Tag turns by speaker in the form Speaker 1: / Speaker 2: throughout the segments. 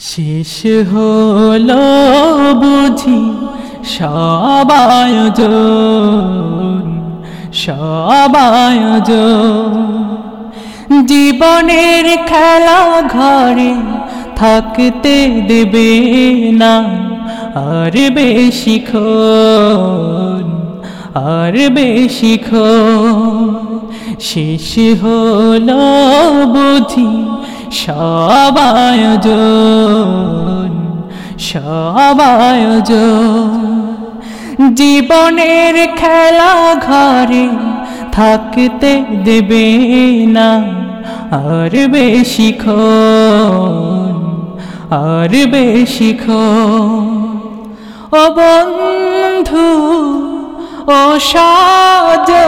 Speaker 1: শেষ হলো বুঝি সবায়জ সবায়জ জীবনের খেলা ঘরে থাকতে দেবে না, আর বেশি আর বেশি শেষ হলো বুঝি সবায়জ সবায়জ জীবনের খেলা ঘরে থাকতে দেবে না, আর বেশি আর বেশি ও বন্ধু, ও সাজন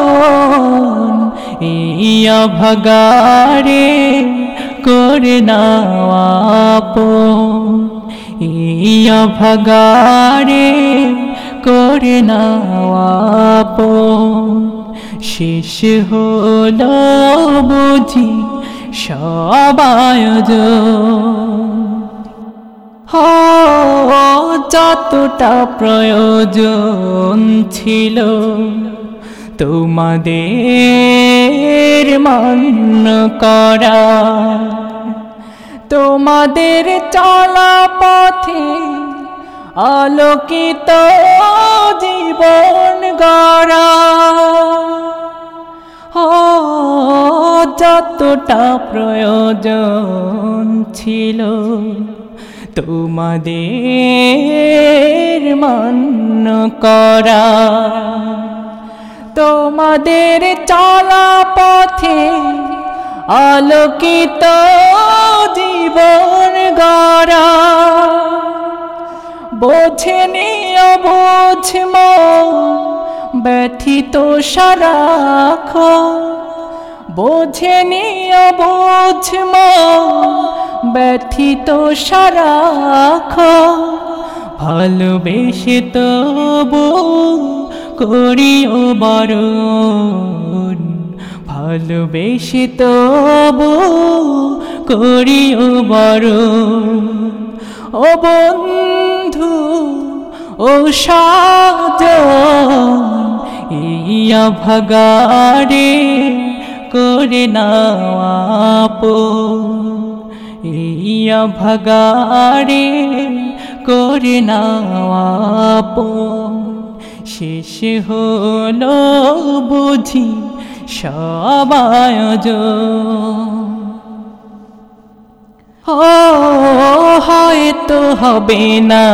Speaker 1: ইয়া ভগারে করে নাপ ইয়া ভগারে করে নাপ শেষ হলো বুঝি সবায়জ যতটা প্রয়োজন ছিল তোমাদের মান্য করা। তোমাদের চলা পথে আলোকিত জীবন গড়া। যতটা প্রয়োজন ছিল তোমাদের মান্য করা। তোমাদের চলা পথে আলোকিত জীবন গড়া। বোঝেনি অবোঝম ব্যথিত সারাখ বোঝেনি অবোঝম ব্যথিত সারাখ ভালোবেসে তবু করিও বরণ। ভালোবেসে তবু করিও বরণ ও বন্ধু, ও সাজন ইয়া ভগারে করে নাপ ইয়া ভগারে করে নাপ শেষ হলো বুঝি সবায়জ ও হয়তো হবে না।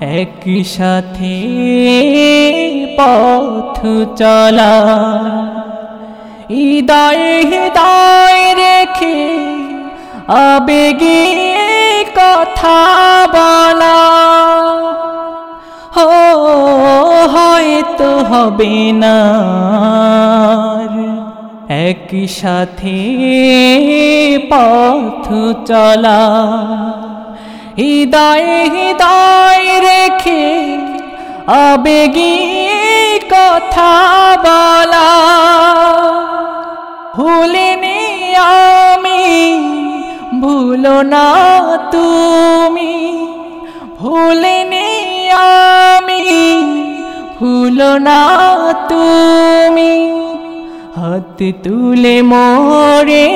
Speaker 1: একই সাথে পথ চলা। হৃদয় হৃদয় রেখে আবেগে কথা বলা। ও, হয়তো হবে না। একসাথে পথ চলা। হৃদয় হৃদয় রেখে আবেগী কথা বলা। ভুলিনি আমি, ভুলো না তুমি। ভুলিনি আমি, ভুলো না তুমি। হাত তুলে মোরে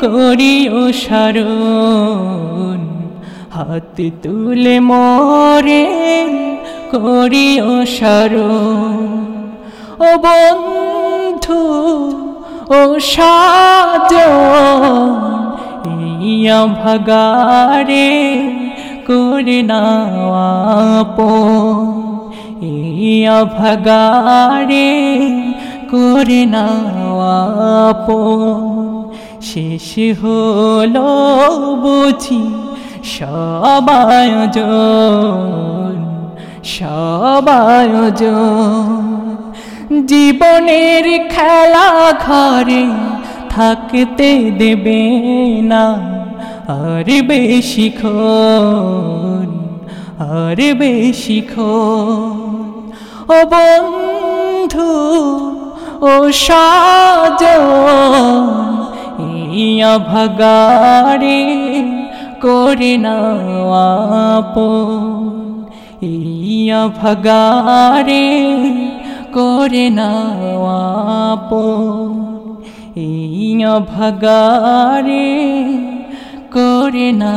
Speaker 1: করিও সারণ। হাত তুলে মোরে করিও সারণ। ও বন্ধু, ও সাজন, ইয়া ভাগারে করে নাপ ইয়া ভাগারে করে নাপ শেষ হলো বুঝি সবায়জ সবায়জ জীবনের খেলা ঘরে থাকতে দেবে না, আর বেশি আর বেশি ও বন্ধু ও সাজন ভগারে করে নাপন ইয়া ভগারে করে নাপন ইয়া ভগারে করে না